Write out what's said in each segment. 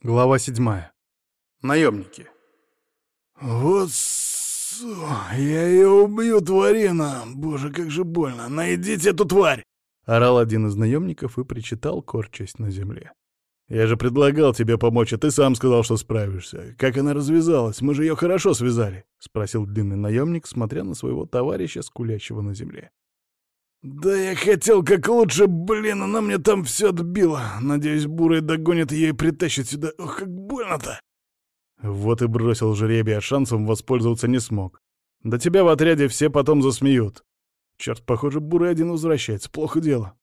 Глава седьмая. Наемники. «Вот с... я ее убью, тварина! Боже, как же больно! Найдите эту тварь!» Орал один из наемников и причитал, корчась на земле. «Я же предлагал тебе помочь, а ты сам сказал, что справишься. Как она развязалась? Мы же ее хорошо связали!» — спросил длинный наемник, смотря на своего товарища, скулящего на земле. «Да я хотел как лучше, блин, она мне там все отбила. Надеюсь, Бурый догонит ее и притащит сюда. Ох, как больно-то!» Вот и бросил жребий, а шансом воспользоваться не смог. Да тебя в отряде все потом засмеют. Черт, похоже, Бурый один возвращается, плохо дело.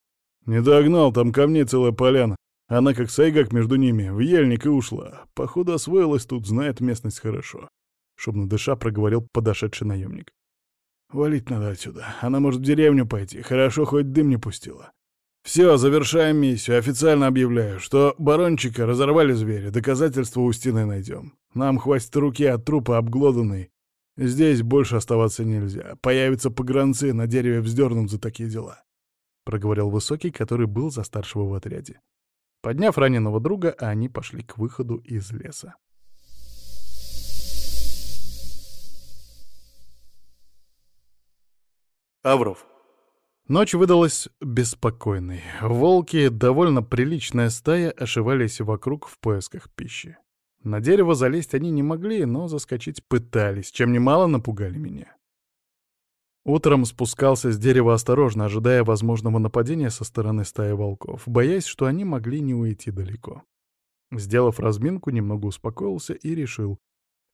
Не догнал, там камней целая поляна. Она как сайгак между ними, в ельник и ушла. Походу освоилась тут, знает местность хорошо. Шумно дыша проговорил подошедший наемник. Валить надо отсюда. Она может в деревню пойти. Хорошо, хоть дым не пустила. Все, завершаем миссию. Официально объявляю, что барончика разорвали звери. Доказательства у стены найдем. Нам хватит руки от трупа обглоданной. Здесь больше оставаться нельзя. Появятся погранцы, на дереве вздернут за такие дела. Проговорил Высокий, который был за старшего в отряде. Подняв раненого друга, они пошли к выходу из леса. Авров. Ночь выдалась беспокойной. Волки, довольно приличная стая, ошивались вокруг в поисках пищи. На дерево залезть они не могли, но заскочить пытались, чем немало напугали меня. Утром спускался с дерева осторожно, ожидая возможного нападения со стороны стаи волков, боясь, что они могли не уйти далеко. Сделав разминку, немного успокоился и решил,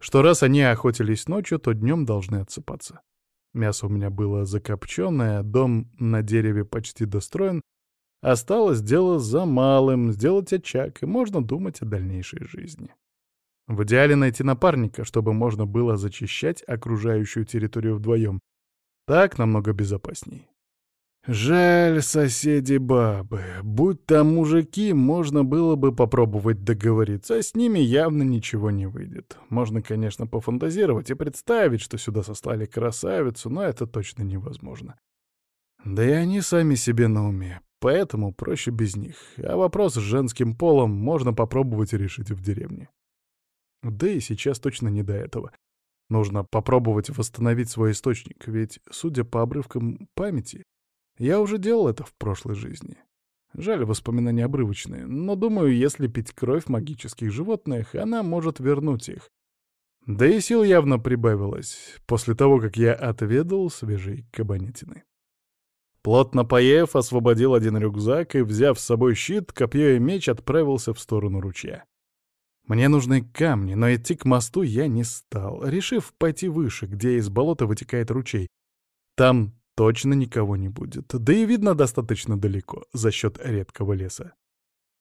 что раз они охотились ночью, то днем должны отсыпаться. Мясо у меня было закопченное, дом на дереве почти достроен. Осталось дело за малым — сделать очаг, и можно думать о дальнейшей жизни. В идеале найти напарника, чтобы можно было зачищать окружающую территорию вдвоем. Так намного безопасней. Жаль, соседи бабы. Будь там мужики, можно было бы попробовать договориться, а с ними явно ничего не выйдет. Можно, конечно, пофантазировать и представить, что сюда сослали красавицу, но это точно невозможно. Да и они сами себе на уме, поэтому проще без них. А вопрос с женским полом можно попробовать решить в деревне. Да и сейчас точно не до этого. Нужно попробовать восстановить свой источник, ведь, судя по обрывкам памяти, я уже делал это в прошлой жизни. Жаль, воспоминания обрывочные, но думаю, если пить кровь магических животных, она может вернуть их. Да и сил явно прибавилось после того, как я отведал свежей кабанятины. Плотно поев, освободил один рюкзак и, взяв с собой щит, копье и меч, отправился в сторону ручья. Мне нужны камни, но идти к мосту я не стал, решив пойти выше, где из болота вытекает ручей. Там точно никого не будет, да и видно достаточно далеко за счет редкого леса.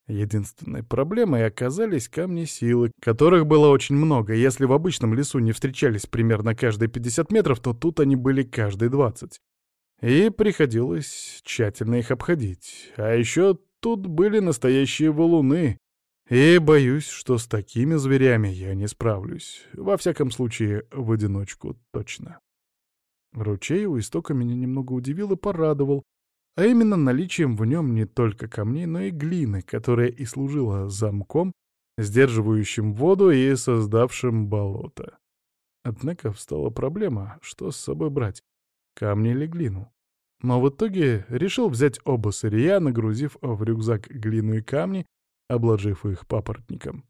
Единственной проблемой оказались камни силы, которых было очень много. Если в обычном лесу не встречались примерно каждые 50 метров, то тут они были каждые 20. И приходилось тщательно их обходить. А еще тут были настоящие валуны. И боюсь, что с такими зверями я не справлюсь. Во всяком случае, в одиночку точно. Ручей у истока меня немного удивил и порадовал, а именно наличием в нем не только камней, но и глины, которая и служила замком, сдерживающим воду и создавшим болото. Однако встала проблема, что с собой брать, камни или глину. Но в итоге решил взять оба сырья, нагрузив в рюкзак глину и камни, обложив их папоротником.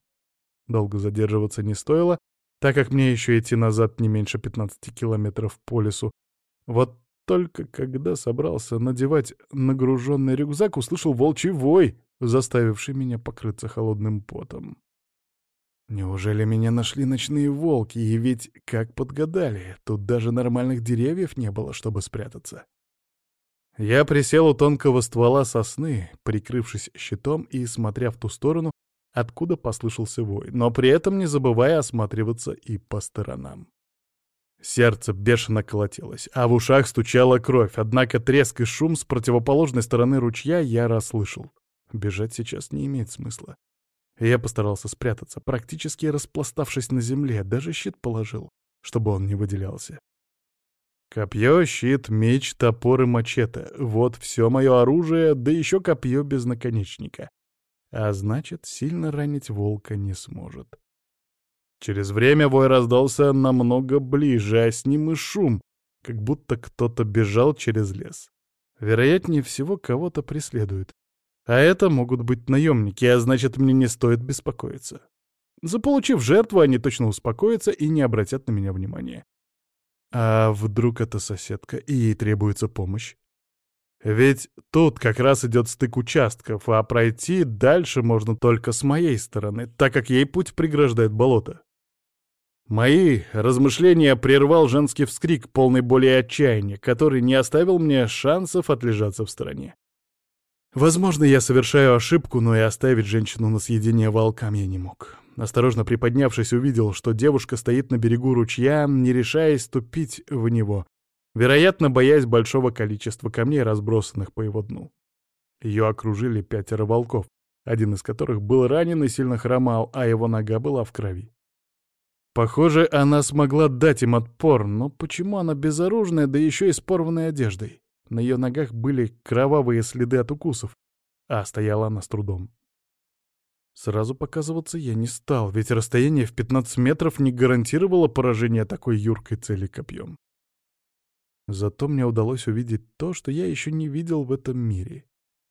Долго задерживаться не стоило, так как мне еще идти назад не меньше 15 километров по лесу. Вот только когда собрался надевать нагруженный рюкзак, услышал волчий вой, заставивший меня покрыться холодным потом. Неужели меня нашли ночные волки, и ведь как подгадали, тут даже нормальных деревьев не было, чтобы спрятаться. Я присел у тонкого ствола сосны, прикрывшись щитом и смотря в ту сторону, откуда послышался вой, но при этом не забывая осматриваться и по сторонам. Сердце бешено колотилось, а в ушах стучала кровь, однако треск и шум с противоположной стороны ручья я расслышал. Бежать сейчас не имеет смысла. Я постарался спрятаться, практически распластавшись на земле, даже щит положил, чтобы он не выделялся. Копье, щит, меч, топор и мачете — вот все мое оружие, да еще копье без наконечника. А значит, сильно ранить волка не сможет. Через время вой раздался намного ближе, а с ним и шум, как будто кто-то бежал через лес. Вероятнее всего, кого-то преследуют. А это могут быть наемники, а значит, мне не стоит беспокоиться. Заполучив жертву, они точно успокоятся и не обратят на меня внимания. А вдруг это соседка, и ей требуется помощь? Ведь тут как раз идет стык участков, а пройти дальше можно только с моей стороны, так как ей путь преграждает болото. Мои размышления прервал женский вскрик, полный боли и отчаяния, который не оставил мне шансов отлежаться в стороне. Возможно, я совершаю ошибку, но и оставить женщину на съедение волкам я не мог. Осторожно приподнявшись, увидел, что девушка стоит на берегу ручья, не решаясь ступить в него, вероятно, боясь большого количества камней, разбросанных по его дну. Ее окружили пятеро волков, один из которых был ранен и сильно хромал, а его нога была в крови. Похоже, она смогла дать им отпор, но почему она безоружная, да еще и с порванной одеждой? На ее ногах были кровавые следы от укусов, а стояла она с трудом. Сразу показываться я не стал, ведь расстояние в 15 метров не гарантировало поражение такой юркой цели копьем. Зато мне удалось увидеть то, что я еще не видел в этом мире.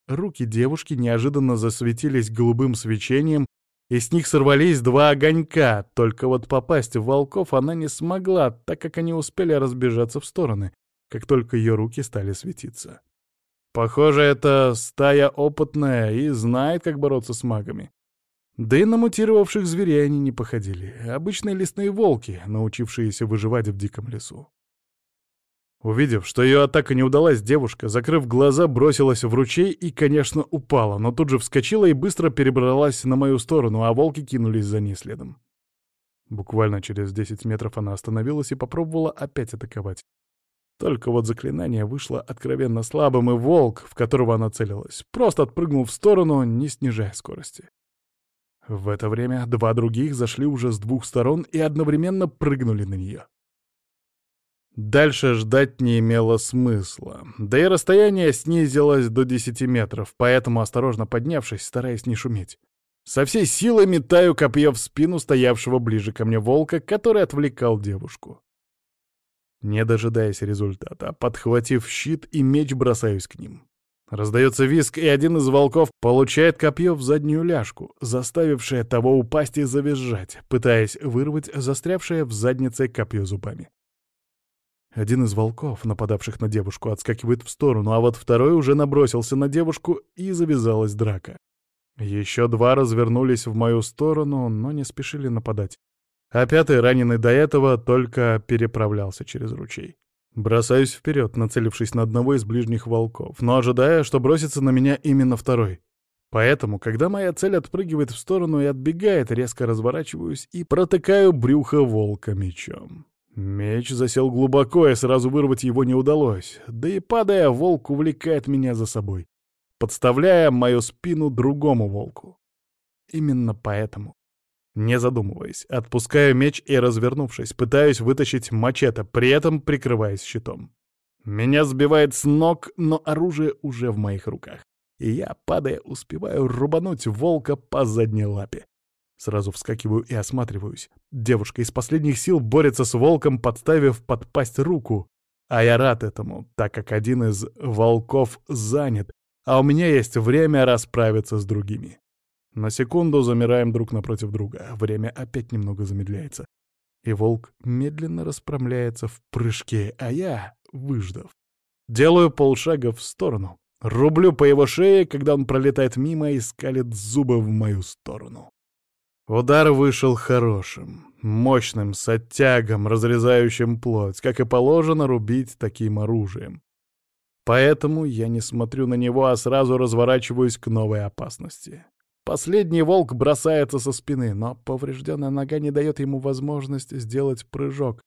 Руки девушки неожиданно засветились голубым свечением, и с них сорвались два огонька, только вот попасть в волков она не смогла, так как они успели разбежаться в стороны, как только ее руки стали светиться. Похоже, это стая опытная и знает, как бороться с магами. Да и на мутировавших зверей они не походили. Обычные лесные волки, научившиеся выживать в диком лесу. Увидев, что ее атака не удалась, девушка, закрыв глаза, бросилась в ручей и, конечно, упала, но тут же вскочила и быстро перебралась на мою сторону, а волки кинулись за ней следом. Буквально через 10 метров она остановилась и попробовала опять атаковать. Только вот заклинание вышло откровенно слабым, и волк, в которого она целилась, просто отпрыгнул в сторону, не снижая скорости. В это время два других зашли уже с двух сторон и одновременно прыгнули на нее. Дальше ждать не имело смысла, да и расстояние снизилось до 10 метров, поэтому, осторожно поднявшись, стараясь не шуметь, со всей силы метаю копье в спину стоявшего ближе ко мне волка, который отвлекал девушку. Не дожидаясь результата, подхватив щит и меч, бросаюсь к ним. Раздается виск, и один из волков получает копье в заднюю ляжку, заставившее того упасть и завизжать, пытаясь вырвать застрявшее в заднице копье зубами. Один из волков, нападавших на девушку, отскакивает в сторону, а вот второй уже набросился на девушку, и завязалась драка. Еще два развернулись в мою сторону, но не спешили нападать. А пятый, раненый до этого, только переправлялся через ручей. Бросаюсь вперед, нацелившись на одного из ближних волков, но ожидая, что бросится на меня именно второй. Поэтому, когда моя цель отпрыгивает в сторону и отбегает, резко разворачиваюсь и протыкаю брюхо волка мечом. Меч засел глубоко, и сразу вырвать его не удалось. Да и падая, волк увлекает меня за собой, подставляя мою спину другому волку. Именно поэтому не задумываясь, отпускаю меч и, развернувшись, пытаюсь вытащить мачете, при этом прикрываясь щитом. Меня сбивает с ног, но оружие уже в моих руках. И я, падая, успеваю рубануть волка по задней лапе. Сразу вскакиваю и осматриваюсь. Девушка из последних сил борется с волком, подставив под пасть руку. А я рад этому, так как один из волков занят, а у меня есть время расправиться с другими. На секунду замираем друг напротив друга. Время опять немного замедляется. И волк медленно расправляется в прыжке, а я, выждав, делаю полшага в сторону. Рублю по его шее, когда он пролетает мимо и скалит зубы в мою сторону. Удар вышел хорошим, мощным, с оттягом, разрезающим плоть, как и положено рубить таким оружием. Поэтому я не смотрю на него, а сразу разворачиваюсь к новой опасности. Последний волк бросается со спины, но поврежденная нога не дает ему возможность сделать прыжок,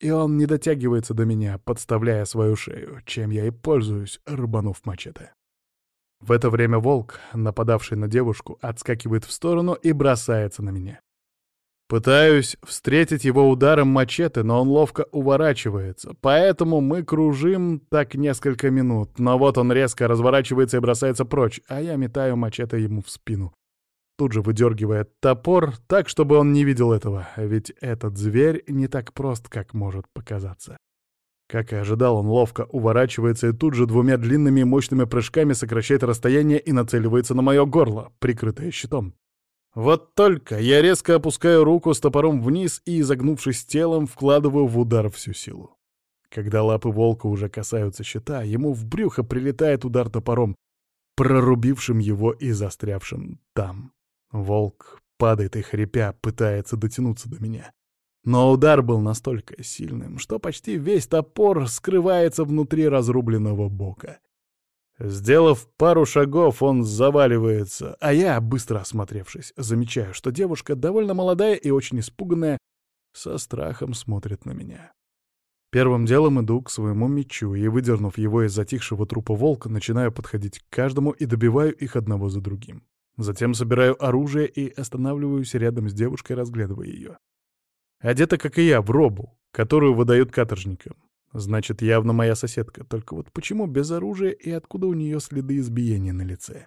и он не дотягивается до меня, подставляя свою шею, чем я и пользуюсь, рубанув мачете. В это время волк, нападавший на девушку, отскакивает в сторону и бросается на меня. Пытаюсь встретить его ударом мачете, но он ловко уворачивается, поэтому мы кружим так несколько минут, но вот он резко разворачивается и бросается прочь, а я метаю мачете ему в спину, тут же выдергивает топор так, чтобы он не видел этого, ведь этот зверь не так прост, как может показаться. Как и ожидал, он ловко уворачивается и тут же двумя длинными мощными прыжками сокращает расстояние и нацеливается на мое горло, прикрытое щитом. Вот только я резко опускаю руку с топором вниз и, изогнувшись телом, вкладываю в удар всю силу. Когда лапы волка уже касаются щита, ему в брюхо прилетает удар топором, прорубившим его и застрявшим там. Волк падает и хрипя пытается дотянуться до меня. Но удар был настолько сильным, что почти весь топор скрывается внутри разрубленного бока. Сделав пару шагов, он заваливается, а я, быстро осмотревшись, замечаю, что девушка довольно молодая и очень испуганная, со страхом смотрит на меня. Первым делом иду к своему мечу и, выдернув его из затихшего трупа волка, начинаю подходить к каждому и добиваю их одного за другим. Затем собираю оружие и останавливаюсь рядом с девушкой, разглядывая ее. Одета, как и я, в робу, которую выдают каторжникам. Значит, явно моя соседка. Только вот почему без оружия и откуда у нее следы избиения на лице?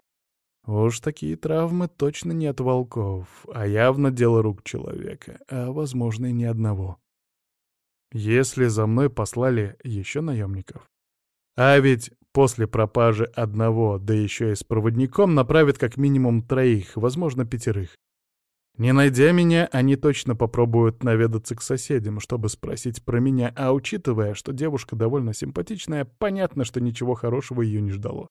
Уж такие травмы точно не от волков, а явно дело рук человека, а, возможно, и не одного. Если за мной послали еще наемников. А ведь после пропажи одного, да еще и с проводником, направят как минимум троих, возможно, пятерых. Не найдя меня, они точно попробуют наведаться к соседям, чтобы спросить про меня, а учитывая, что девушка довольно симпатичная, понятно, что ничего хорошего ее не ждало.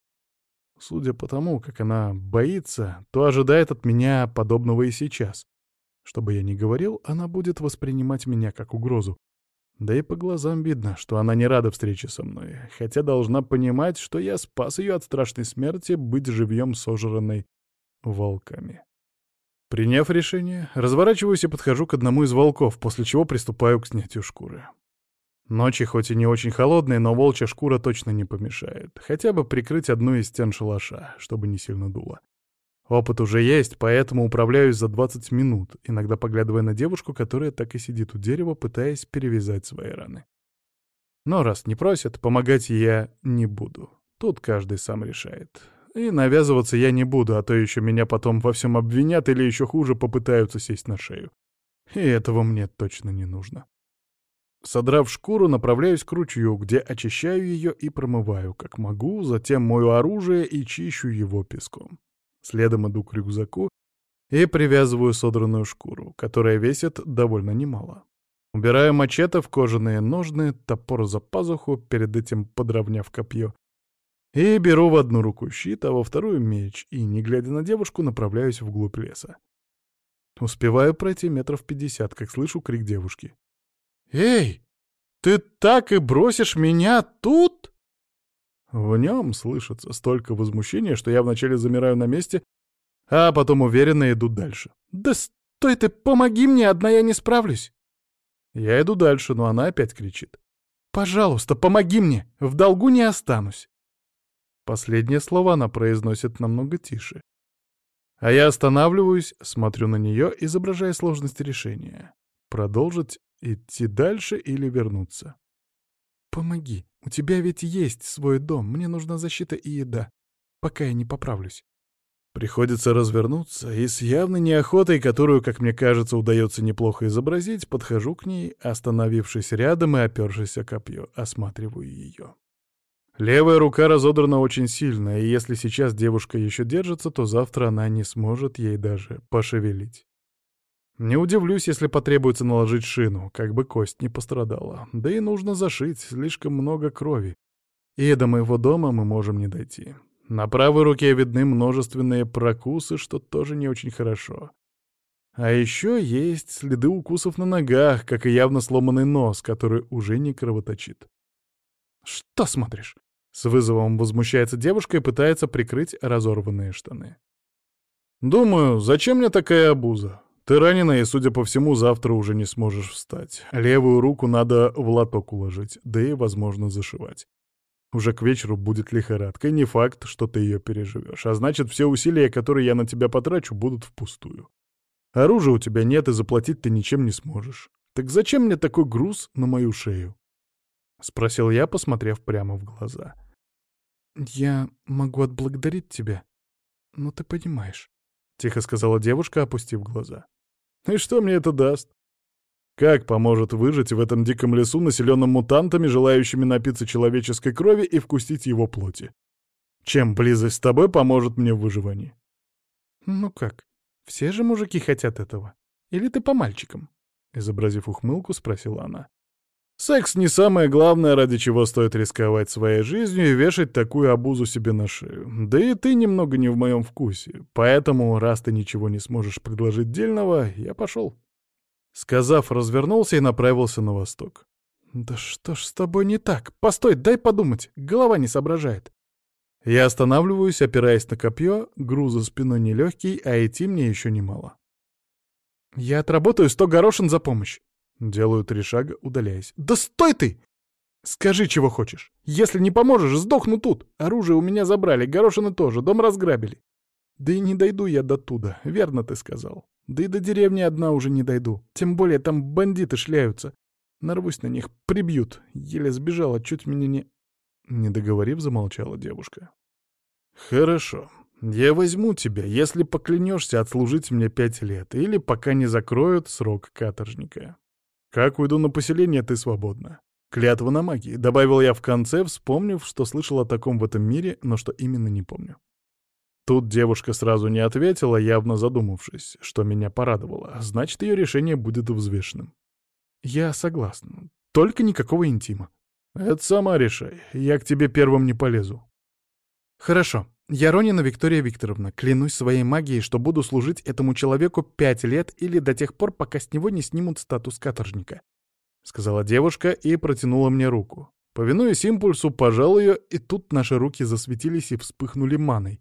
Судя по тому, как она боится, то ожидает от меня подобного и сейчас. Что бы я ни говорил, она будет воспринимать меня как угрозу. Да и по глазам видно, что она не рада встрече со мной, хотя должна понимать, что я спас ее от страшной смерти быть живьем сожранной волками. Приняв решение, разворачиваюсь и подхожу к одному из волков, после чего приступаю к снятию шкуры. Ночи хоть и не очень холодные, но волчья шкура точно не помешает. Хотя бы прикрыть одну из стен шалаша, чтобы не сильно дуло. Опыт уже есть, поэтому управляюсь за 20 минут, иногда поглядывая на девушку, которая так и сидит у дерева, пытаясь перевязать свои раны. Но раз не просят, помогать я не буду. Тут каждый сам решает. И навязываться я не буду, а то еще меня потом во всем обвинят или еще хуже попытаются сесть на шею. И этого мне точно не нужно. Содрав шкуру, направляюсь к ручью, где очищаю ее и промываю, как могу, затем мою оружие и чищу его песком. Следом иду к рюкзаку и привязываю содранную шкуру, которая весит довольно немало. Убираю мачете в кожаные ножны, топор за пазуху, перед этим подровняв копье, и беру в одну руку щит, а во вторую меч, и, не глядя на девушку, направляюсь вглубь леса. Успеваю пройти метров пятьдесят, как слышу крик девушки. «Эй, ты так и бросишь меня тут?» В нем слышится столько возмущения, что я вначале замираю на месте, а потом уверенно иду дальше. «Да стой ты, помоги мне, одна я не справлюсь!» Я иду дальше, но она опять кричит. «Пожалуйста, помоги мне, в долгу не останусь!» Последнее слово она произносит намного тише. А я останавливаюсь, смотрю на нее, изображая сложность решения. Продолжить идти дальше или вернуться? «Помоги. У тебя ведь есть свой дом. Мне нужна защита и еда. Пока я не поправлюсь». Приходится развернуться, и с явной неохотой, которую, как мне кажется, удается неплохо изобразить, подхожу к ней, остановившись рядом и опершись о копье, осматриваю ее. Левая рука разодрана очень сильно, и если сейчас девушка еще держится, то завтра она не сможет ей даже пошевелить. Не удивлюсь, если потребуется наложить шину, как бы кость не пострадала. Да и нужно зашить, слишком много крови. И до моего дома мы можем не дойти. На правой руке видны множественные прокусы, что тоже не очень хорошо. А еще есть следы укусов на ногах, как и явно сломанный нос, который уже не кровоточит. «Что смотришь?» С вызовом возмущается девушка и пытается прикрыть разорванные штаны. «Думаю, зачем мне такая обуза? Ты ранена, и, судя по всему, завтра уже не сможешь встать. Левую руку надо в лоток уложить, да и, возможно, зашивать. Уже к вечеру будет лихорадка, не факт, что ты ее переживешь. А значит, все усилия, которые я на тебя потрачу, будут впустую. Оружия у тебя нет, и заплатить ты ничем не сможешь. Так зачем мне такой груз на мою шею?» — спросил я, посмотрев прямо в глаза. — «Я могу отблагодарить тебя, но ты понимаешь». — тихо сказала девушка, опустив глаза. «И что мне это даст? Как поможет выжить в этом диком лесу, населенном мутантами, желающими напиться человеческой крови и вкусить его плоти? Чем близость с тобой поможет мне в выживании?» «Ну как, все же мужики хотят этого. Или ты по мальчикам?» Изобразив ухмылку, спросила она. Секс не самое главное, ради чего стоит рисковать своей жизнью и вешать такую обузу себе на шею. Да и ты немного не в моем вкусе. Поэтому, раз ты ничего не сможешь предложить дельного, я пошел. Сказав, развернулся и направился на восток. «Да что ж с тобой не так? Постой, дай подумать. Голова не соображает». Я останавливаюсь, опираясь на копье, груз за спиной нелегкий, а идти мне еще немало. «Я отработаю сто горошин за помощь. Делаю три шага, удаляясь. «Да стой ты! Скажи, чего хочешь. Если не поможешь, сдохну тут. Оружие у меня забрали, горошины тоже, дом разграбили. Да и не дойду я до туда, верно ты сказал. Да и до деревни одна уже не дойду. Тем более там бандиты шляются. Нарвусь на них, прибьют. Еле сбежала, чуть меня не...» Не договорив, замолчала девушка. «Хорошо. Я возьму тебя, если поклянешься отслужить мне пять лет, или пока не закроют срок каторжника. Как уйду на поселение, ты свободна. Клятва на магии, добавил я в конце, вспомнив, что слышал о таком в этом мире, но что именно не помню. Тут девушка сразу не ответила, явно задумавшись, что меня порадовало. Значит, ее решение будет взвешенным. Я согласна. Только никакого интима. Это сама решай. Я к тебе первым не полезу. Хорошо. Я Ронина Виктория Викторовна, клянусь своей магией, что буду служить этому человеку пять лет или до тех пор, пока с него не снимут статус каторжника», — сказала девушка и протянула мне руку. Повинуясь импульсу, пожал ее, и тут наши руки засветились и вспыхнули маной.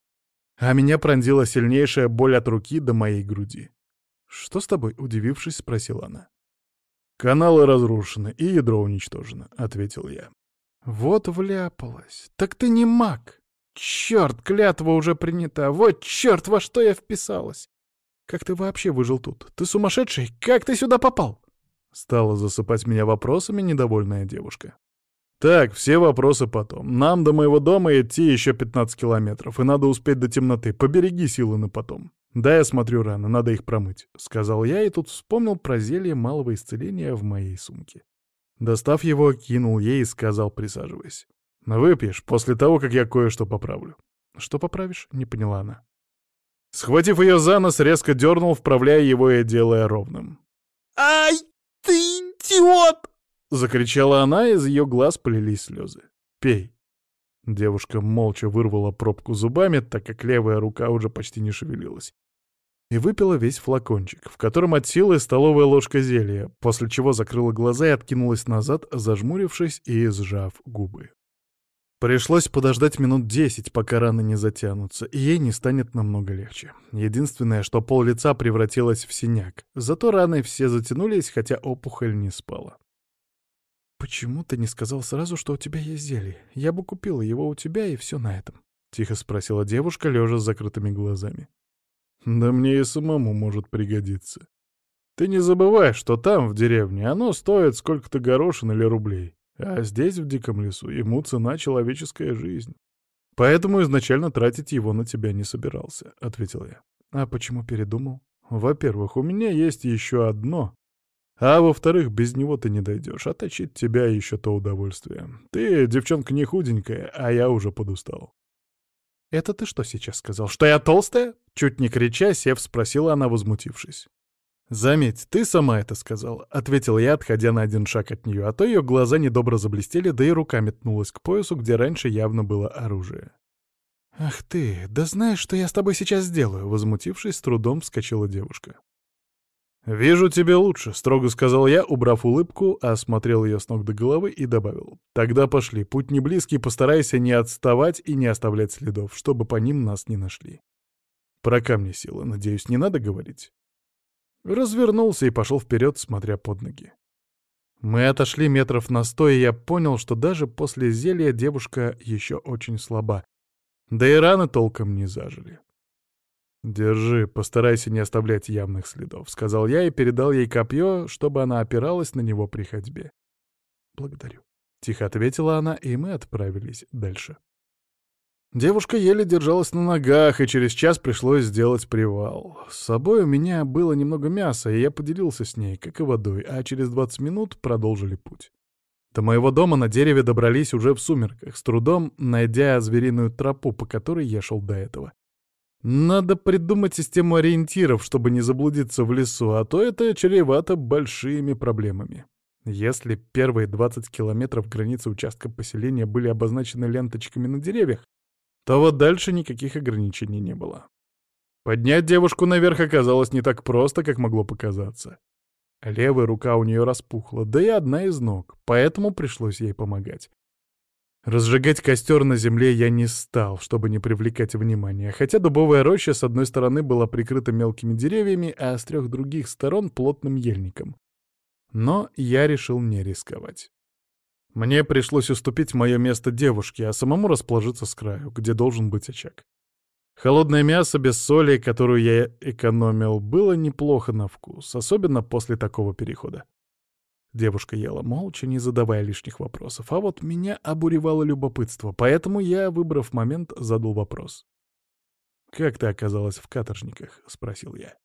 А меня пронзила сильнейшая боль от руки до моей груди. «Что с тобой?» — удивившись, спросила она. «Каналы разрушены и ядро уничтожено», — ответил я. «Вот вляпалась. Так ты не маг!» Черт, клятва уже принята. Вот черт, во что я вписалась. Как ты вообще выжил тут? Ты сумасшедший? Как ты сюда попал? Стала засыпать меня вопросами недовольная девушка. Так, все вопросы потом. Нам до моего дома идти еще 15 километров, и надо успеть до темноты. Побереги силы на потом. Да, я смотрю рано, надо их промыть, — сказал я, и тут вспомнил про зелье малого исцеления в моей сумке. Достав его, кинул ей и сказал, присаживаясь. «Выпьешь после того, как я кое-что поправлю». «Что поправишь?» — не поняла она. Схватив ее за нос, резко дернул, вправляя его и делая ровным. «Ай, ты идиот!» — закричала она, из ее глаз полились слезы. «Пей». Девушка молча вырвала пробку зубами, так как левая рука уже почти не шевелилась. И выпила весь флакончик, в котором от силы столовая ложка зелья, после чего закрыла глаза и откинулась назад, зажмурившись и сжав губы. Пришлось подождать минут десять, пока раны не затянутся, и ей не станет намного легче. Единственное, что пол лица превратилось в синяк. Зато раны все затянулись, хотя опухоль не спала. «Почему ты не сказал сразу, что у тебя есть зелье? Я бы купила его у тебя, и все на этом», — тихо спросила девушка, лежа с закрытыми глазами. «Да мне и самому может пригодиться. Ты не забывай, что там, в деревне, оно стоит сколько-то горошин или рублей. А здесь, в диком лесу, ему цена человеческая жизнь. Поэтому изначально тратить его на тебя не собирался, — ответил я. А почему передумал? Во-первых, у меня есть еще одно. А во-вторых, без него ты не дойдешь, а точить тебя еще то удовольствие. Ты, девчонка, не худенькая, а я уже подустал. «Это ты что сейчас сказал? Что я толстая?» Чуть не крича, Сев спросила она, возмутившись. «Заметь, ты сама это сказала», — ответил я, отходя на один шаг от нее, а то ее глаза недобро заблестели, да и рука метнулась к поясу, где раньше явно было оружие. «Ах ты, да знаешь, что я с тобой сейчас сделаю?» — возмутившись, с трудом вскочила девушка. «Вижу тебе лучше», — строго сказал я, убрав улыбку, осмотрел ее с ног до головы и добавил. «Тогда пошли, путь не близкий, постарайся не отставать и не оставлять следов, чтобы по ним нас не нашли. Про камни силы, надеюсь, не надо говорить?» Развернулся и пошел вперед, смотря под ноги. Мы отошли метров на сто, и я понял, что даже после зелья девушка еще очень слаба. Да и раны толком не зажили. «Держи, постарайся не оставлять явных следов», — сказал я и передал ей копье, чтобы она опиралась на него при ходьбе. «Благодарю», — тихо ответила она, и мы отправились дальше. Девушка еле держалась на ногах, и через час пришлось сделать привал. С собой у меня было немного мяса, и я поделился с ней, как и водой, а через 20 минут продолжили путь. До моего дома на дереве добрались уже в сумерках, с трудом найдя звериную тропу, по которой я шел до этого. Надо придумать систему ориентиров, чтобы не заблудиться в лесу, а то это чревато большими проблемами. Если первые 20 километров границы участка поселения были обозначены ленточками на деревьях, то вот дальше никаких ограничений не было. Поднять девушку наверх оказалось не так просто, как могло показаться. Левая рука у нее распухла, да и одна из ног, поэтому пришлось ей помогать. Разжигать костер на земле я не стал, чтобы не привлекать внимания, хотя дубовая роща с одной стороны была прикрыта мелкими деревьями, а с трех других сторон — плотным ельником. Но я решил не рисковать. Мне пришлось уступить мое место девушке, а самому расположиться с краю, где должен быть очаг. Холодное мясо без соли, которую я экономил, было неплохо на вкус, особенно после такого перехода. Девушка ела молча, не задавая лишних вопросов, а вот меня обуревало любопытство, поэтому я, выбрав момент, задал вопрос. «Как ты оказалась в каторжниках?» — спросил я.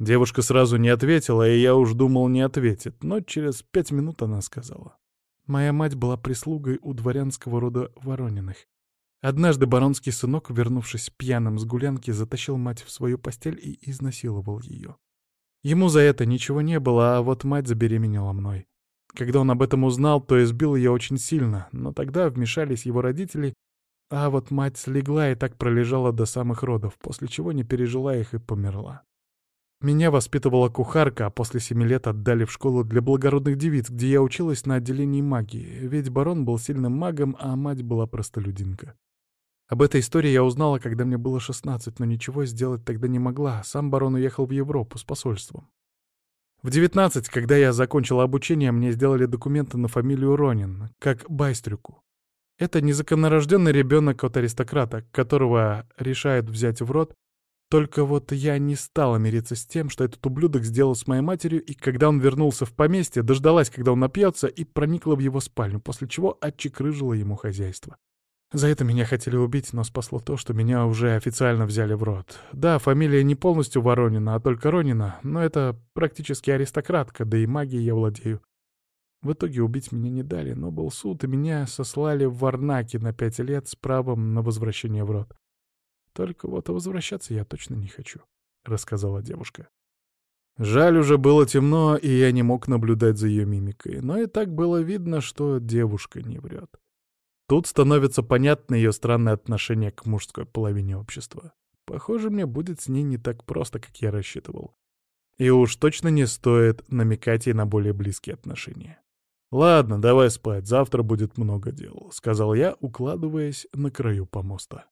Девушка сразу не ответила, и я уж думал, не ответит, но через пять минут она сказала. Моя мать была прислугой у дворянского рода Ворониных. Однажды баронский сынок, вернувшись пьяным с гулянки, затащил мать в свою постель и изнасиловал ее. Ему за это ничего не было, а вот мать забеременела мной. Когда он об этом узнал, то избил ее очень сильно, но тогда вмешались его родители, а вот мать слегла и так пролежала до самых родов, после чего не пережила их и померла. Меня воспитывала кухарка, а после семи лет отдали в школу для благородных девиц, где я училась на отделении магии, ведь барон был сильным магом, а мать была простолюдинка. Об этой истории я узнала, когда мне было 16, но ничего сделать тогда не могла. Сам барон уехал в Европу с посольством. В 19, когда я закончила обучение, мне сделали документы на фамилию Ронин, как Байстрюку. Это незаконнорожденный ребенок от аристократа, которого решают взять в род только вот я не стала мириться с тем, что этот ублюдок сделал с моей матерью, и когда он вернулся в поместье, дождалась, когда он напьется, и проникла в его спальню, после чего отчекрыжила ему хозяйство. За это меня хотели убить, но спасло то, что меня уже официально взяли в рот. Да, фамилия не полностью Воронина, а только Ронина, но это практически аристократка, да и магией я владею. В итоге убить меня не дали, но был суд, и меня сослали в Варнаки на пять лет с правом на возвращение в рот. Только вот возвращаться я точно не хочу», — рассказала девушка. Жаль, уже было темно, и я не мог наблюдать за ее мимикой, но и так было видно, что девушка не врет. Тут становится понятно ее странное отношение к мужской половине общества. Похоже, мне будет с ней не так просто, как я рассчитывал. И уж точно не стоит намекать ей на более близкие отношения. «Ладно, давай спать, завтра будет много дел», — сказал я, укладываясь на краю помоста.